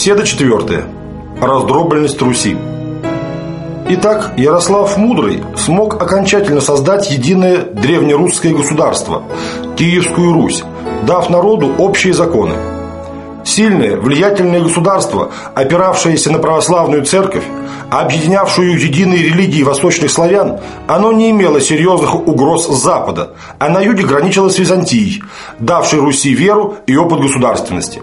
Беседа четвертая. Раздробленность Руси. Итак, Ярослав Мудрый смог окончательно создать единое древнерусское государство – Киевскую Русь, дав народу общие законы. Сильное, влиятельное государство, опиравшееся на православную церковь, объединявшую единые религии восточных славян, оно не имело серьезных угроз с Запада, а на юге граничило с Византией, давшей Руси веру и опыт государственности.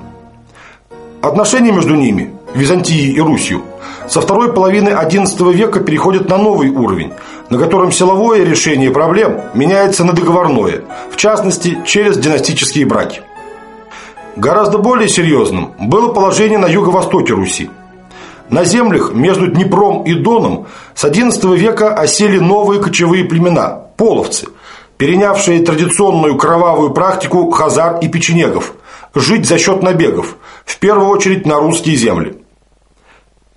Отношения между ними, Византией и Русью, со второй половины XI века переходят на новый уровень, на котором силовое решение проблем меняется на договорное, в частности, через династические браки. Гораздо более серьезным было положение на юго-востоке Руси. На землях между Днепром и Доном с XI века осели новые кочевые племена – половцы, перенявшие традиционную кровавую практику хазар и печенегов – жить за счет набегов, в первую очередь на русские земли.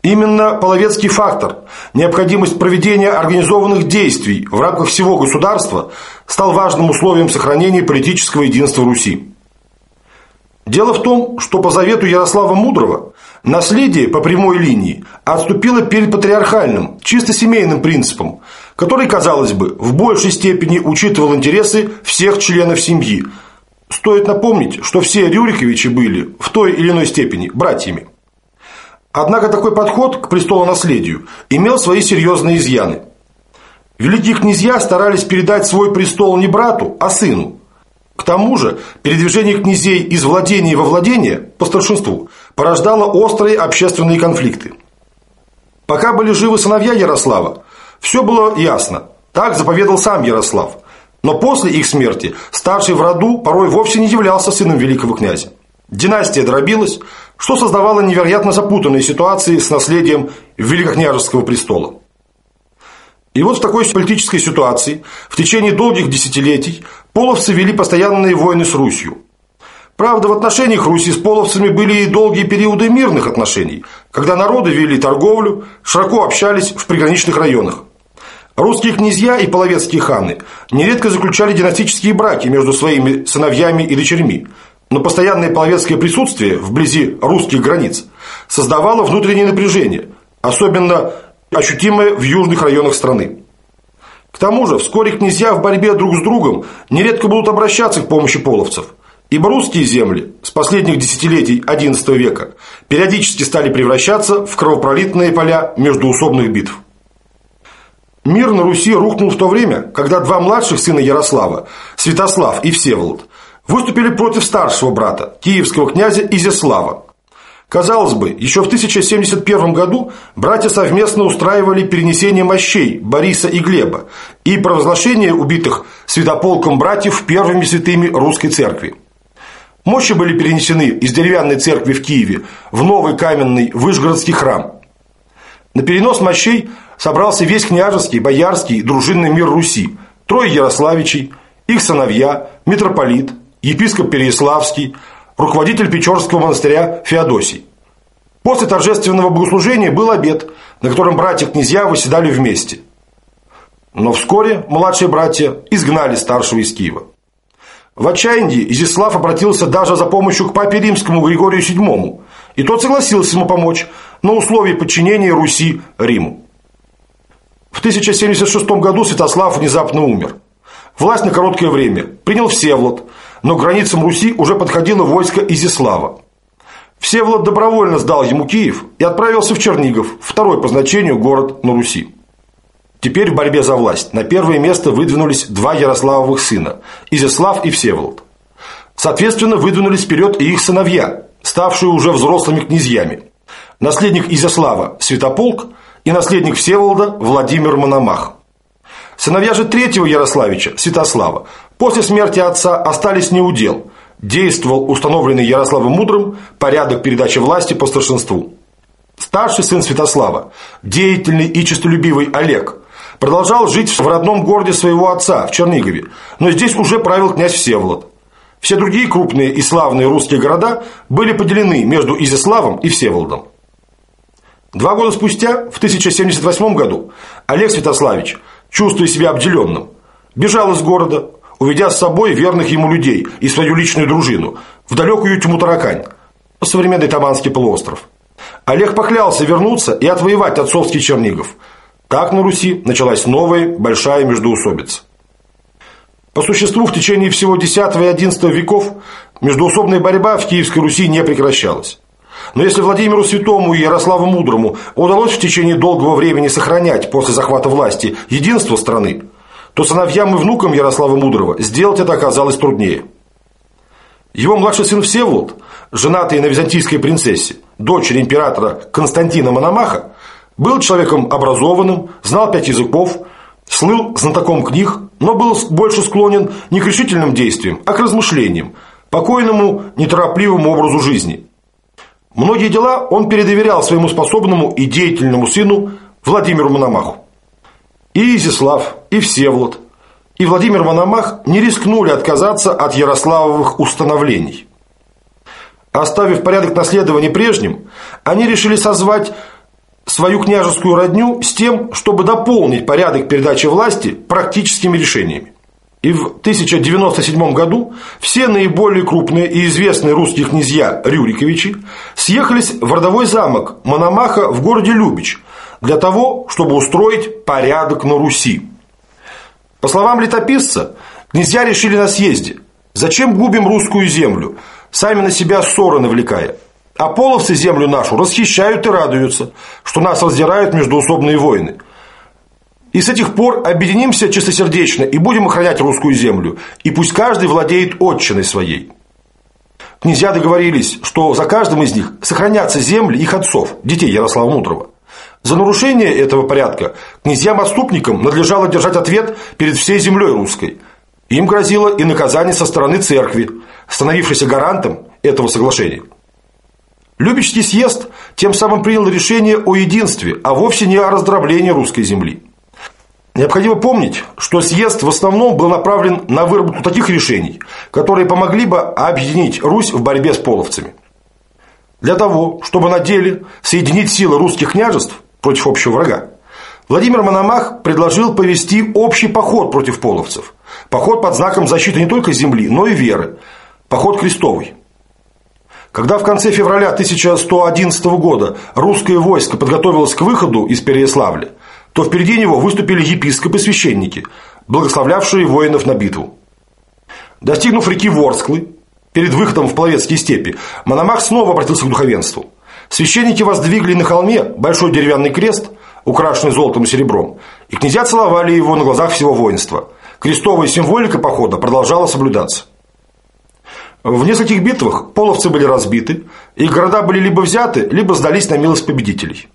Именно половецкий фактор, необходимость проведения организованных действий в рамках всего государства стал важным условием сохранения политического единства Руси. Дело в том, что по завету Ярослава Мудрого наследие по прямой линии отступило перед патриархальным, чисто семейным принципом, который, казалось бы, в большей степени учитывал интересы всех членов семьи. Стоит напомнить, что все Рюриковичи были в той или иной степени братьями. Однако такой подход к престолонаследию имел свои серьезные изъяны. Великие князья старались передать свой престол не брату, а сыну. К тому же, передвижение князей из владения во владение, по старшинству, порождало острые общественные конфликты. Пока были живы сыновья Ярослава, все было ясно. Так заповедал сам Ярослав. Но после их смерти старший в роду порой вовсе не являлся сыном великого князя. Династия дробилась, что создавало невероятно запутанные ситуации с наследием великокняжеского престола. И вот в такой политической ситуации в течение долгих десятилетий половцы вели постоянные войны с Русью. Правда, в отношениях Руси с половцами были и долгие периоды мирных отношений, когда народы вели торговлю, широко общались в приграничных районах. Русские князья и половецкие ханы нередко заключали династические браки между своими сыновьями и дочерьми, но постоянное половецкое присутствие вблизи русских границ создавало внутреннее напряжение, особенно ощутимое в южных районах страны. К тому же, вскоре князья в борьбе друг с другом нередко будут обращаться к помощи половцев, ибо русские земли с последних десятилетий XI века периодически стали превращаться в кровопролитные поля междуусобных битв. Мир на Руси рухнул в то время, когда два младших сына Ярослава, Святослав и Всеволод, выступили против старшего брата, киевского князя Изяслава. Казалось бы, еще в 1071 году братья совместно устраивали перенесение мощей Бориса и Глеба и провозглашение убитых святополком братьев первыми святыми русской церкви. Мощи были перенесены из деревянной церкви в Киеве в новый каменный Вышгородский храм. На перенос мощей собрался весь княжеский, боярский и дружинный мир Руси, трое Ярославичей, их сыновья, митрополит, епископ Переяславский, руководитель Печорского монастыря Феодосий. После торжественного богослужения был обед, на котором братья-князья выседали вместе. Но вскоре младшие братья изгнали старшего из Киева. В отчаянии Изяслав обратился даже за помощью к папе римскому Григорию VII, и тот согласился ему помочь на условии подчинения Руси Риму. В 1076 году Святослав внезапно умер. Власть на короткое время принял Всеволод, но к границам Руси уже подходило войско Изяслава. Всеволод добровольно сдал ему Киев и отправился в Чернигов, второй по значению город на Руси. Теперь в борьбе за власть на первое место выдвинулись два Ярославовых сына – Изяслав и Всеволод. Соответственно, выдвинулись вперед и их сыновья, ставшие уже взрослыми князьями. Наследник Изяслава – Святополк и наследник Всеволода – Владимир Мономах. Сыновья же третьего Ярославича, Святослава, после смерти отца остались неудел. Действовал установленный Ярославом Мудрым порядок передачи власти по старшинству. Старший сын Святослава, деятельный и честолюбивый Олег, продолжал жить в родном городе своего отца, в Чернигове, но здесь уже правил князь Всеволод. Все другие крупные и славные русские города были поделены между Изяславом и Всеволодом. Два года спустя, в 1078 году, Олег Святославич – чувствуя себя обделенным, бежал из города, уведя с собой верных ему людей и свою личную дружину в далекую тьму таракань, современный Таманский полуостров. Олег поклялся вернуться и отвоевать отцовский Чернигов. Так на Руси началась новая большая междоусобица. По существу в течение всего X и XI веков междоусобная борьба в Киевской Руси не прекращалась. Но если Владимиру Святому и Ярославу Мудрому удалось в течение долгого времени сохранять после захвата власти единство страны, то сыновьям и внукам Ярослава Мудрого сделать это оказалось труднее. Его младший сын Всеволод, женатый на византийской принцессе, дочери императора Константина Мономаха, был человеком образованным, знал пять языков, слыл знатоком книг, но был больше склонен не к решительным действиям, а к размышлениям, покойному, неторопливому образу жизни. Многие дела он передоверял своему способному и деятельному сыну Владимиру Мономаху. И Изяслав, и Всеволод, и Владимир Мономах не рискнули отказаться от Ярославовых установлений. Оставив порядок наследования прежним, они решили созвать свою княжескую родню с тем, чтобы дополнить порядок передачи власти практическими решениями. И в 1097 году все наиболее крупные и известные русские князья Рюриковичи съехались в родовой замок Мономаха в городе Любич для того, чтобы устроить порядок на Руси. По словам летописца, князья решили на съезде, зачем губим русскую землю, сами на себя ссоры навлекая. А половцы землю нашу расхищают и радуются, что нас раздирают междуусобные войны. И с этих пор объединимся чистосердечно и будем охранять русскую землю, и пусть каждый владеет отчиной своей. Князья договорились, что за каждым из них сохранятся земли их отцов, детей Ярослава Мудрого. За нарушение этого порядка князьям-отступникам надлежало держать ответ перед всей землей русской. Им грозило и наказание со стороны церкви, становившейся гарантом этого соглашения. Любичский съезд тем самым принял решение о единстве, а вовсе не о раздроблении русской земли. Необходимо помнить, что съезд в основном был направлен на выработку таких решений, которые помогли бы объединить Русь в борьбе с половцами. Для того, чтобы на деле соединить силы русских княжеств против общего врага, Владимир Мономах предложил повести общий поход против половцев. Поход под знаком защиты не только земли, но и веры. Поход крестовый. Когда в конце февраля 1111 года русское войско подготовилось к выходу из Переяславля, то впереди него выступили епископы и священники, благословлявшие воинов на битву. Достигнув реки Ворсклы, перед выходом в Половецкие степи, Мономах снова обратился к духовенству. Священники воздвигли на холме большой деревянный крест, украшенный золотом и серебром, и князья целовали его на глазах всего воинства. Крестовая символика похода продолжала соблюдаться. В нескольких битвах половцы были разбиты, и города были либо взяты, либо сдались на милость победителей.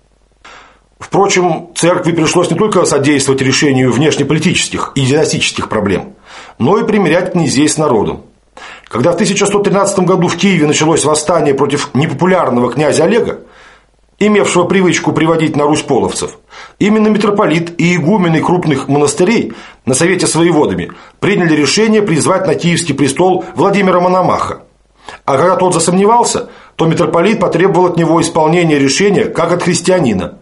Впрочем, церкви пришлось не только содействовать решению внешнеполитических и династических проблем, но и примирять князей с народом. Когда в 1113 году в Киеве началось восстание против непопулярного князя Олега, имевшего привычку приводить на Русь половцев, именно митрополит и игумены крупных монастырей на совете с воеводами приняли решение призвать на киевский престол Владимира Мономаха. А когда тот засомневался, то митрополит потребовал от него исполнения решения, как от христианина.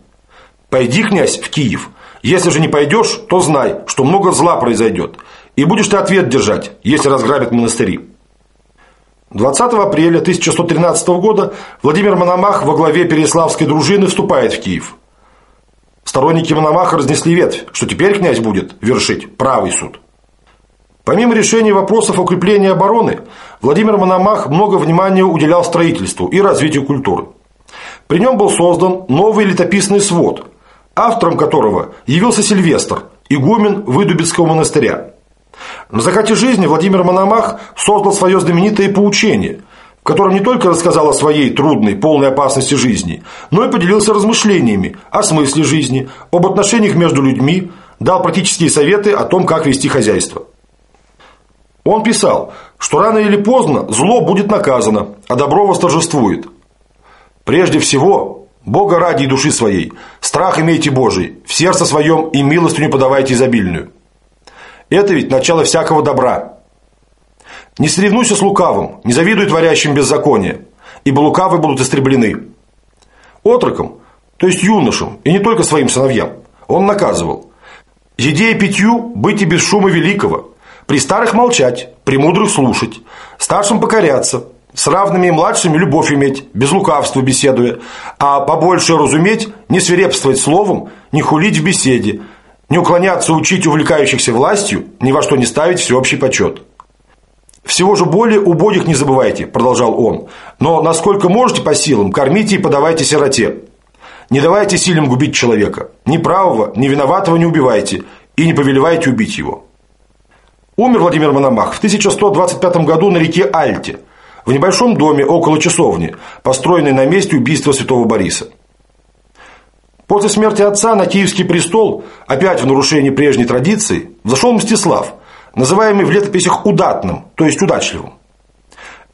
«Пойди, князь, в Киев. Если же не пойдешь, то знай, что много зла произойдет, и будешь ты ответ держать, если разграбят монастыри». 20 апреля 1113 года Владимир Мономах во главе Переславской дружины вступает в Киев. Сторонники Мономаха разнесли ветвь, что теперь князь будет вершить правый суд. Помимо решения вопросов укрепления обороны, Владимир Мономах много внимания уделял строительству и развитию культуры. При нем был создан новый летописный свод, автором которого явился Сильвестр, игумен Выдубицкого монастыря. На закате жизни Владимир Мономах создал свое знаменитое поучение, в котором не только рассказал о своей трудной, полной опасности жизни, но и поделился размышлениями о смысле жизни, об отношениях между людьми, дал практические советы о том, как вести хозяйство. Он писал, что рано или поздно зло будет наказано, а добро восторжествует. Прежде всего, Бога ради и души своей, страх имейте Божий, в сердце своем и милостыню подавайте изобильную. Это ведь начало всякого добра. Не соревнуйся с лукавым, не завидуй творящим беззаконие, ибо лукавые будут истреблены. Отроком, то есть юношам, и не только своим сыновьям, он наказывал. Еде питью быть и без шума великого, при старых молчать, при мудрых слушать, старшим покоряться, С равными и младшими любовь иметь, без лукавства беседуя, а побольше разуметь, не свирепствовать словом, не хулить в беседе, не уклоняться учить увлекающихся властью, ни во что не ставить всеобщий почет. «Всего же более убогих не забывайте», – продолжал он, «но насколько можете по силам, кормите и подавайте сироте. Не давайте силам губить человека, ни правого, ни виноватого не убивайте и не повелевайте убить его». Умер Владимир Мономах в 1125 году на реке Альте, в небольшом доме около часовни, построенной на месте убийства святого Бориса. После смерти отца на киевский престол, опять в нарушении прежней традиции, взошел Мстислав, называемый в летописях удатным, то есть удачливым.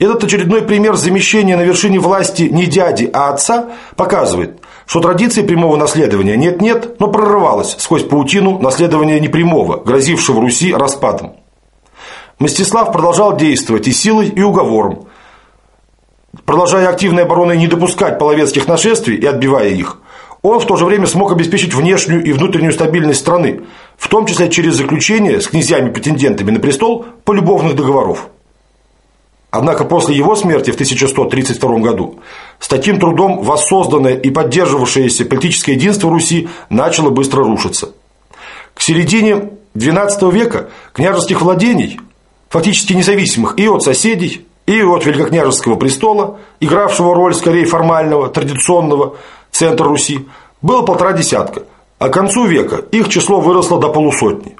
Этот очередной пример замещения на вершине власти не дяди, а отца показывает, что традиции прямого наследования нет-нет, но прорывалась сквозь паутину наследования непрямого, грозившего Руси распадом. Мстислав продолжал действовать и силой, и уговором, продолжая активной обороной не допускать половецких нашествий и отбивая их, он в то же время смог обеспечить внешнюю и внутреннюю стабильность страны, в том числе через заключение с князьями-претендентами на престол полюбовных договоров. Однако после его смерти в 1132 году с таким трудом воссозданное и поддерживавшееся политическое единство Руси начало быстро рушиться. К середине XII века княжеских владений, фактически независимых и от соседей, и от великокняжеского престола, игравшего роль скорее формального, традиционного центра Руси, было полтора десятка, а к концу века их число выросло до полусотни.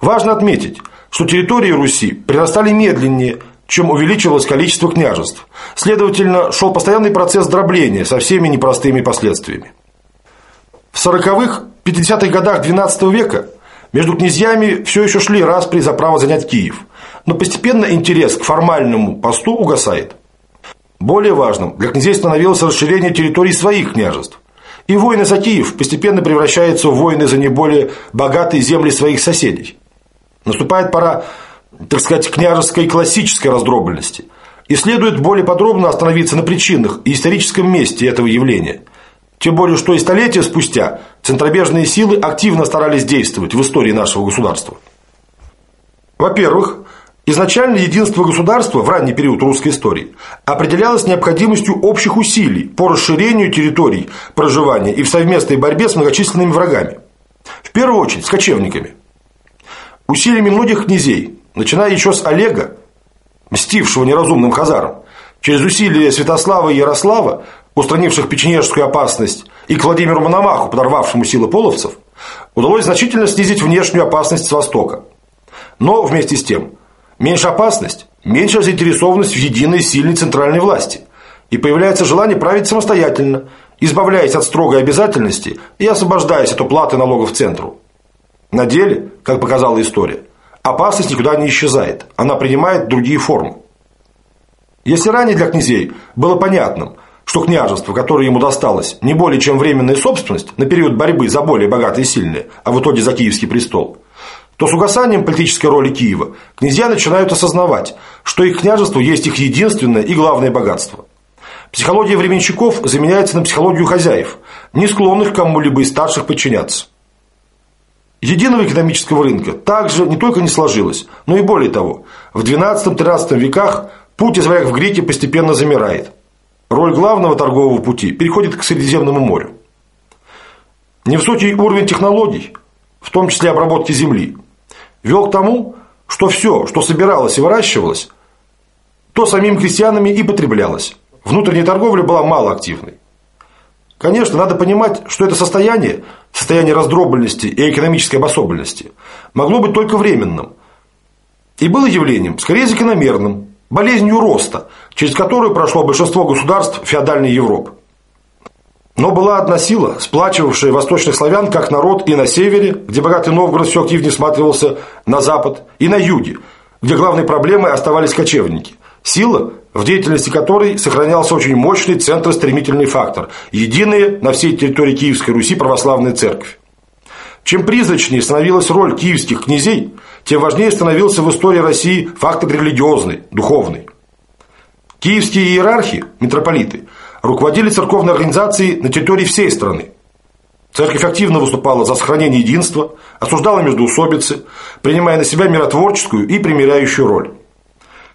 Важно отметить, что территории Руси прирастали медленнее, чем увеличивалось количество княжеств. Следовательно, шел постоянный процесс дробления со всеми непростыми последствиями. В 40-х, 50-х годах XII века между князьями все еще шли распри за право занять Киев – но постепенно интерес к формальному посту угасает. Более важным для князей становилось расширение территорий своих княжеств. И войны за Киев постепенно превращаются в войны за наиболее богатые земли своих соседей. Наступает пора, так сказать, княжеской классической раздробленности. И следует более подробно остановиться на причинах и историческом месте этого явления. Тем более, что и столетия спустя центробежные силы активно старались действовать в истории нашего государства. Во-первых, Изначально единство государства в ранний период русской истории определялось необходимостью общих усилий по расширению территорий проживания и в совместной борьбе с многочисленными врагами. В первую очередь с кочевниками. Усилиями многих князей, начиная еще с Олега, мстившего неразумным хазарам, через усилия Святослава и Ярослава, устранивших печенежскую опасность, и к Владимиру Мономаху, подорвавшему силы половцев, удалось значительно снизить внешнюю опасность с востока. Но вместе с тем – Меньше опасность, меньше заинтересованность в единой сильной центральной власти. И появляется желание править самостоятельно, избавляясь от строгой обязательности и освобождаясь от уплаты налогов центру. На деле, как показала история, опасность никуда не исчезает, она принимает другие формы. Если ранее для князей было понятным, что княжество, которое ему досталось, не более чем временная собственность на период борьбы за более богатые и сильные, а в итоге за киевский престол – то с угасанием политической роли Киева князья начинают осознавать, что их княжество есть их единственное и главное богатство. Психология временщиков заменяется на психологию хозяев, не склонных кому-либо из старших подчиняться. Единого экономического рынка также не только не сложилось, но и более того, в XII-XIII веках путь из варяг в греки постепенно замирает. Роль главного торгового пути переходит к Средиземному морю. Невысокий уровень технологий, в том числе обработки земли, вел к тому, что все, что собиралось и выращивалось, то самим крестьянами и потреблялось. Внутренняя торговля была малоактивной. Конечно, надо понимать, что это состояние, состояние раздробленности и экономической обособленности, могло быть только временным. И было явлением, скорее закономерным, болезнью роста, через которую прошло большинство государств феодальной Европы. Но была одна сила, сплачивавшая восточных славян как народ и на севере, где богатый Новгород все активнее сматривался на запад, и на юге, где главной проблемой оставались кочевники. Сила, в деятельности которой сохранялся очень мощный центростремительный фактор – единая на всей территории Киевской Руси православная церковь. Чем призрачнее становилась роль киевских князей, тем важнее становился в истории России фактор религиозный, духовный. Киевские иерархи, митрополиты – руководили церковной организацией на территории всей страны. Церковь активно выступала за сохранение единства, осуждала междоусобицы, принимая на себя миротворческую и примиряющую роль.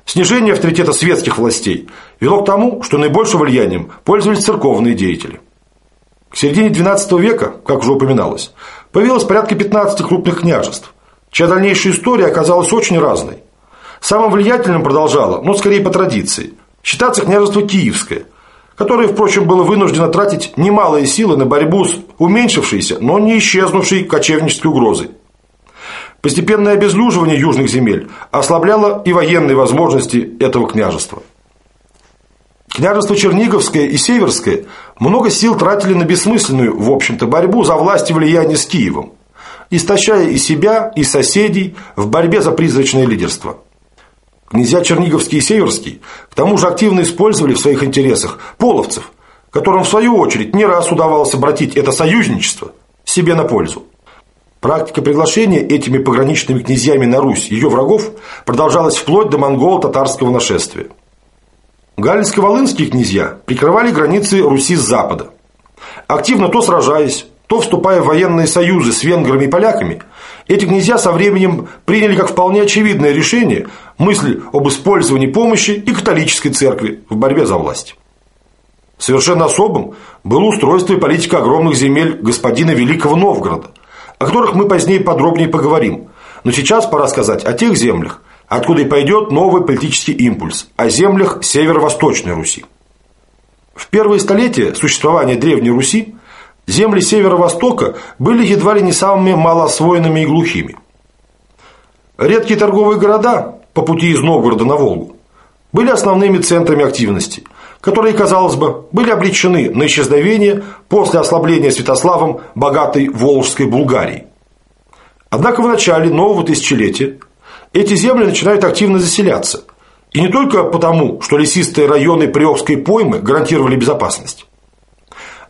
Снижение авторитета светских властей вело к тому, что наибольшим влиянием пользовались церковные деятели. К середине XII века, как уже упоминалось, появилось порядка 15 крупных княжеств, чья дальнейшая история оказалась очень разной. Самым влиятельным продолжало, но скорее по традиции, считаться княжество Киевское, которое, впрочем, было вынуждено тратить немалые силы на борьбу с уменьшившейся, но не исчезнувшей кочевнической угрозой. Постепенное обезлюживание южных земель ослабляло и военные возможности этого княжества. Княжество Черниговское и Северское много сил тратили на бессмысленную, в общем-то, борьбу за власть и влияние с Киевом, истощая и себя, и соседей в борьбе за призрачное лидерство. Князья Черниговский и Северский к тому же активно использовали в своих интересах половцев, которым в свою очередь не раз удавалось обратить это союзничество себе на пользу. Практика приглашения этими пограничными князьями на Русь ее врагов продолжалась вплоть до монголо-татарского нашествия. Галицко-волынские князья прикрывали границы Руси с запада. Активно то сражаясь, то вступая в военные союзы с венграми и поляками, эти князья со временем приняли как вполне очевидное решение мысль об использовании помощи и католической церкви в борьбе за власть. Совершенно особым было устройство и политика огромных земель господина Великого Новгорода, о которых мы позднее подробнее поговорим. Но сейчас пора сказать о тех землях, откуда и пойдет новый политический импульс, о землях северо-восточной Руси. В первые столетия существования Древней Руси земли северо-востока были едва ли не самыми малоосвоенными и глухими. Редкие торговые города по пути из Новгорода на Волгу были основными центрами активности, которые, казалось бы, были обречены на исчезновение после ослабления Святославом богатой Волжской Булгарии. Однако в начале нового тысячелетия эти земли начинают активно заселяться. И не только потому, что лесистые районы Приокской поймы гарантировали безопасность.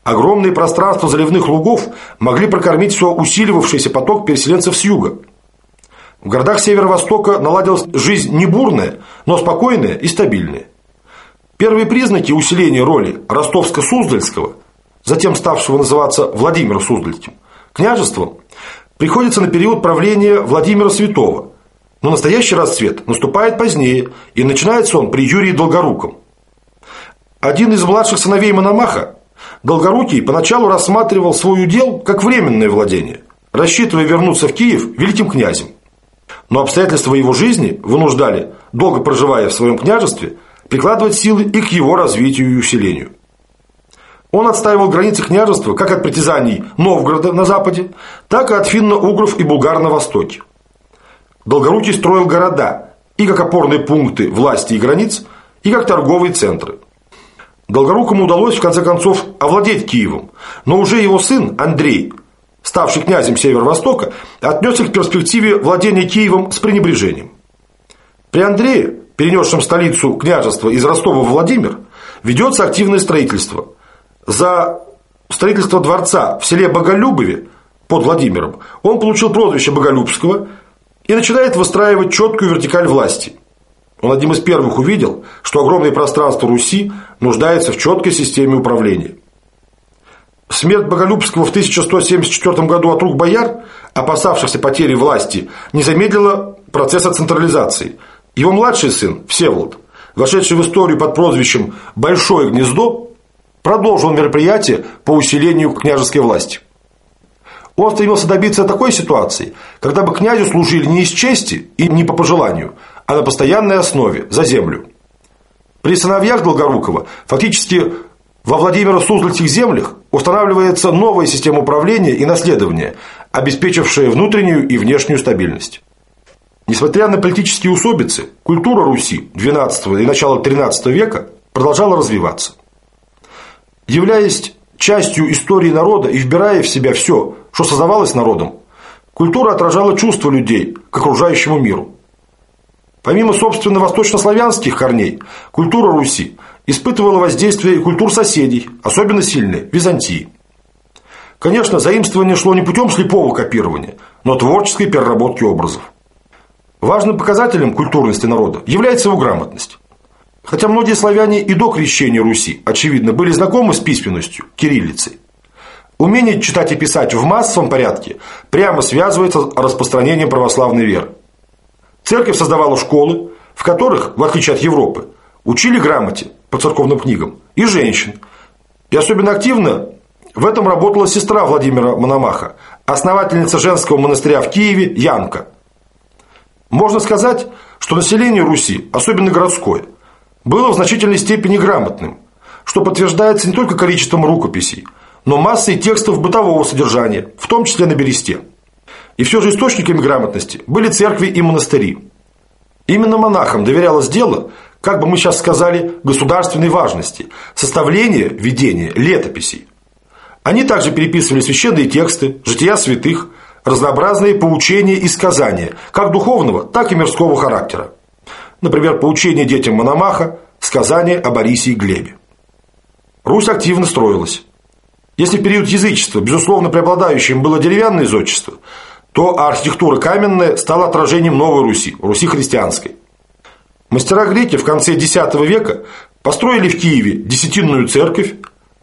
Огромные пространства заливных лугов могли прокормить все усиливавшийся поток переселенцев с юга. В городах северо-востока наладилась жизнь не бурная, но спокойная и стабильная. Первые признаки усиления роли Ростовско-Суздальского, затем ставшего называться Владимиро-Суздальским, княжеством, приходится на период правления Владимира Святого – но настоящий расцвет наступает позднее, и начинается он при Юрии Долгоруком. Один из младших сыновей Мономаха, Долгорукий, поначалу рассматривал свой удел как временное владение, рассчитывая вернуться в Киев великим князем. Но обстоятельства его жизни вынуждали, долго проживая в своем княжестве, прикладывать силы и к его развитию и усилению. Он отстаивал границы княжества как от притязаний Новгорода на западе, так и от финно-угров и булгар на востоке. Долгорукий строил города и как опорные пункты власти и границ, и как торговые центры. Долгорукому удалось в конце концов овладеть Киевом, но уже его сын Андрей, ставший князем Северо-Востока, отнесся к перспективе владения Киевом с пренебрежением. При Андрее, перенесшем столицу княжества из Ростова в Владимир, ведется активное строительство. За строительство дворца в селе Боголюбове под Владимиром он получил прозвище Боголюбского – и начинает выстраивать четкую вертикаль власти. Он одним из первых увидел, что огромное пространство Руси нуждается в четкой системе управления. Смерть Боголюбского в 1174 году от рук бояр, опасавшихся потери власти, не замедлила процесса централизации. Его младший сын, Всеволод, вошедший в историю под прозвищем «Большое гнездо», продолжил мероприятие по усилению княжеской власти. Он стремился добиться такой ситуации, когда бы князю служили не из чести и не по пожеланию, а на постоянной основе, за землю. При сыновьях Долгорукова фактически во Владимиро-Суздальских землях устанавливается новая система управления и наследования, обеспечившая внутреннюю и внешнюю стабильность. Несмотря на политические усобицы, культура Руси XII и начала XIII века продолжала развиваться. Являясь частью истории народа и вбирая в себя все, что создавалось народом, культура отражала чувства людей к окружающему миру. Помимо, собственно, восточнославянских корней, культура Руси испытывала воздействие и культур соседей, особенно сильные – Византии. Конечно, заимствование шло не путем слепого копирования, но творческой переработки образов. Важным показателем культурности народа является его грамотность. Хотя многие славяне и до крещения Руси, очевидно, были знакомы с письменностью, кириллицей. Умение читать и писать в массовом порядке прямо связывается с распространением православной веры. Церковь создавала школы, в которых, в отличие от Европы, учили грамоте по церковным книгам и женщин. И особенно активно в этом работала сестра Владимира Мономаха, основательница женского монастыря в Киеве Янка. Можно сказать, что население Руси, особенно городское, было в значительной степени грамотным, что подтверждается не только количеством рукописей, но массой текстов бытового содержания, в том числе на бересте. И все же источниками грамотности были церкви и монастыри. Именно монахам доверялось дело, как бы мы сейчас сказали, государственной важности, составление, ведение летописей. Они также переписывали священные тексты, жития святых, разнообразные поучения и сказания, как духовного, так и мирского характера. Например, поучение детям Мономаха, сказание о Борисе и Глебе. Русь активно строилась. Если в период язычества, безусловно, преобладающим было деревянное зодчество, то архитектура каменная стала отражением новой Руси, Руси христианской. Мастера греки в конце X века построили в Киеве десятинную церковь,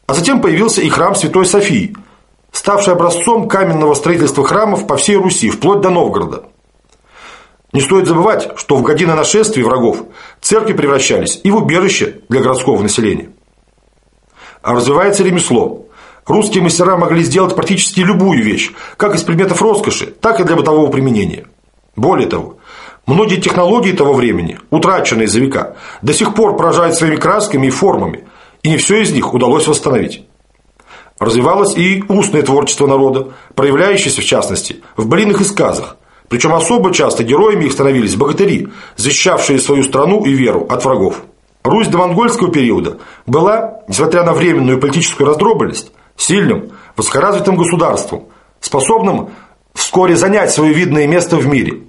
а затем появился и храм Святой Софии, ставший образцом каменного строительства храмов по всей Руси, вплоть до Новгорода. Не стоит забывать, что в годины нашествий врагов церкви превращались и в убежище для городского населения. А развивается ремесло. Русские мастера могли сделать практически любую вещь, как из предметов роскоши, так и для бытового применения. Более того, многие технологии того времени, утраченные за века, до сих пор поражают своими красками и формами, и не все из них удалось восстановить. Развивалось и устное творчество народа, проявляющееся, в частности, в былинах и сказах. Причем особо часто героями их становились богатыри, защищавшие свою страну и веру от врагов. Русь до монгольского периода была, несмотря на временную политическую раздробленность, сильным, высокоразвитым государством, способным вскоре занять свое видное место в мире.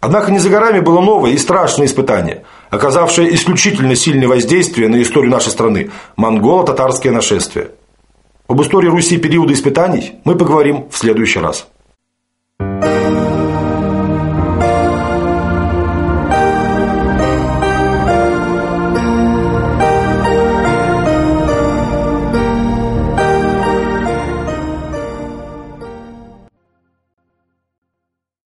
Однако не за горами было новое и страшное испытание, оказавшее исключительно сильное воздействие на историю нашей страны – монголо-татарское нашествие. Об истории Руси периода испытаний мы поговорим в следующий раз.